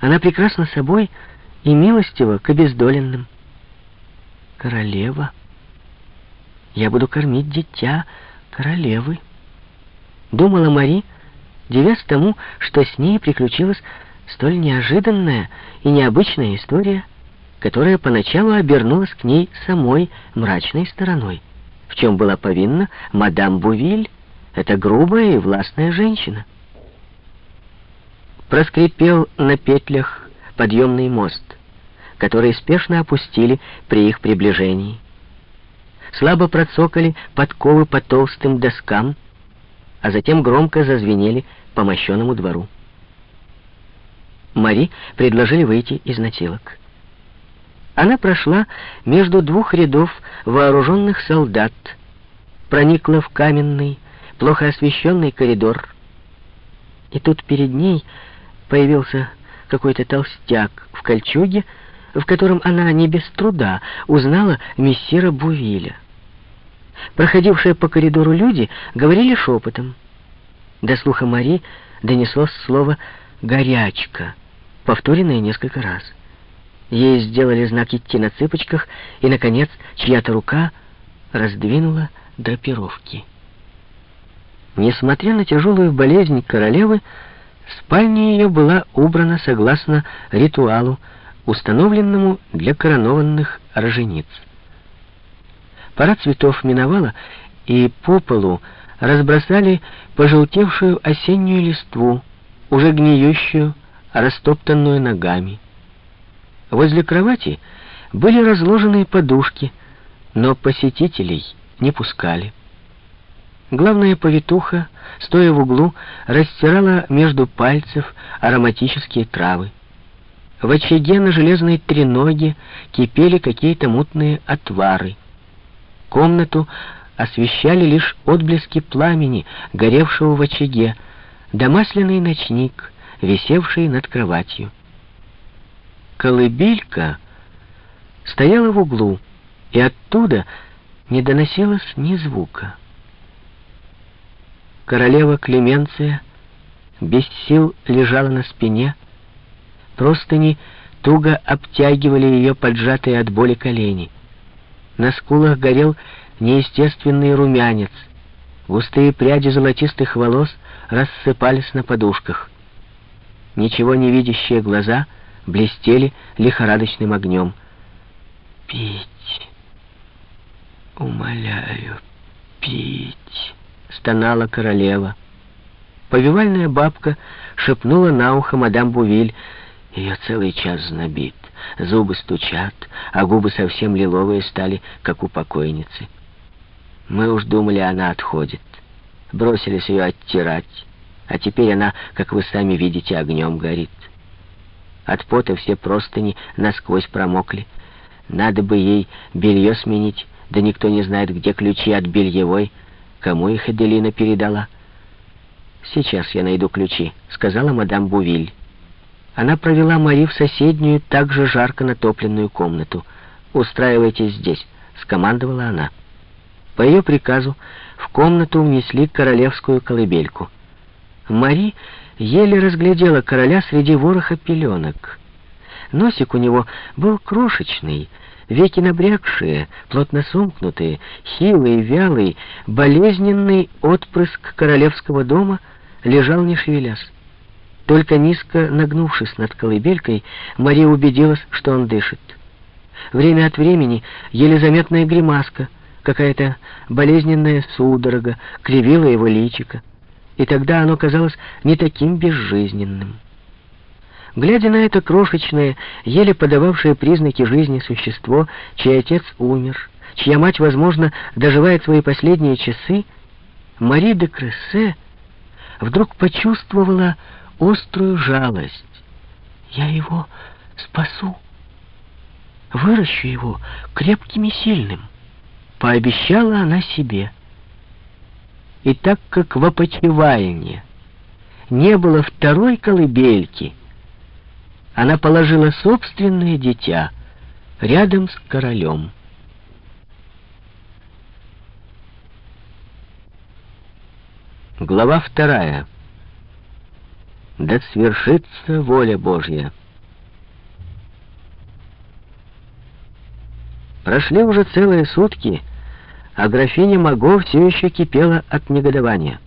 Она прекрасна собой и милостива к обездоленным. Королева. Я буду кормить дитя королевы. Думала Мари, девясь тому, что с ней приключилась столь неожиданная и необычная история, которая поначалу обернулась к ней самой мрачной стороной, в чем была повинна мадам Бувиль, эта грубая и властная женщина. Проскрипел на петлях подъемный мост, который спешно опустили при их приближении. Слабо процокали подковы по толстым доскам, а затем громко зазвенели по мощенному двору. Мари предложили выйти из носилок. Она прошла между двух рядов вооруженных солдат, проникла в каменный, плохо освещенный коридор. И тут перед ней появился какой-то толстяк в кольчуге, в котором она не без труда узнала мессира Бувиля. Проходившие по коридору люди говорили шепотом. До слуха Мари донеслось слово «горячка», повторенное несколько раз. Ей сделали знак идти на цыпочках, и, наконец, чья-то рука раздвинула драпировки. Несмотря на тяжелую болезнь королевы, спальня ее была убрана согласно ритуалу, установленному для коронованных рожениц. Пора цветов миновала, и по полу разбросали пожелтевшую осеннюю листву, уже гниющую, растоптанную ногами. Возле кровати были разложены подушки, но посетителей не пускали. Главная повитуха, стоя в углу, растирала между пальцев ароматические травы. В очаге на железной треноге кипели какие-то мутные отвары. Комнату освещали лишь отблески пламени, горевшего в очаге, да масляный ночник, висевший над кроватью. Колыбелька стояла в углу, и оттуда не доносилось ни звука. Королева Клеменция без сил лежала на спине, простыни туго обтягивали ее поджатые от боли колени. На скулах горел неестественный румянец, густые пряди золотистых волос рассыпались на подушках. Ничего не видящие глаза блестели лихорадочным огнем. «Пить! Умоляю, пить!» — стонала королева. Повивальная бабка шепнула на ухо мадам Бувиль. Ее целый час знобит, зубы стучат, а губы совсем лиловые стали, как у покойницы. Мы уж думали, она отходит. Бросились ее оттирать, а теперь она, как вы сами видите, огнем горит. От пота все простыни насквозь промокли. Надо бы ей белье сменить, да никто не знает, где ключи от бельевой, Кому их Эделина передала? «Сейчас я найду ключи», — сказала мадам Бувиль. Она провела Мари в соседнюю, также жарко натопленную комнату. «Устраивайтесь здесь», — скомандовала она. По ее приказу в комнату внесли королевскую колыбельку. Мари еле разглядела короля среди вороха пеленок. Носик у него был крошечный, веки набрякшие, плотно сомкнутые, хилый, вялый, болезненный отпрыск королевского дома лежал не шевелясь. Только низко нагнувшись над колыбелькой, Мария убедилась, что он дышит. Время от времени еле заметная гримаска, какая-то болезненная судорога кривила его личико, и тогда оно казалось не таким безжизненным. Глядя на это крошечное, еле подававшее признаки жизни существо, чей отец умер, чья мать, возможно, доживает свои последние часы, Мари де Крессе вдруг почувствовала острую жалость. «Я его спасу, выращу его крепким и сильным», — пообещала она себе. И так как в опочивальне не было второй колыбельки, она положила собственное дитя рядом с королем. Глава вторая. Да свершится воля Божья. Прошли уже целые сутки, а графиня Маго все еще кипела от негодования.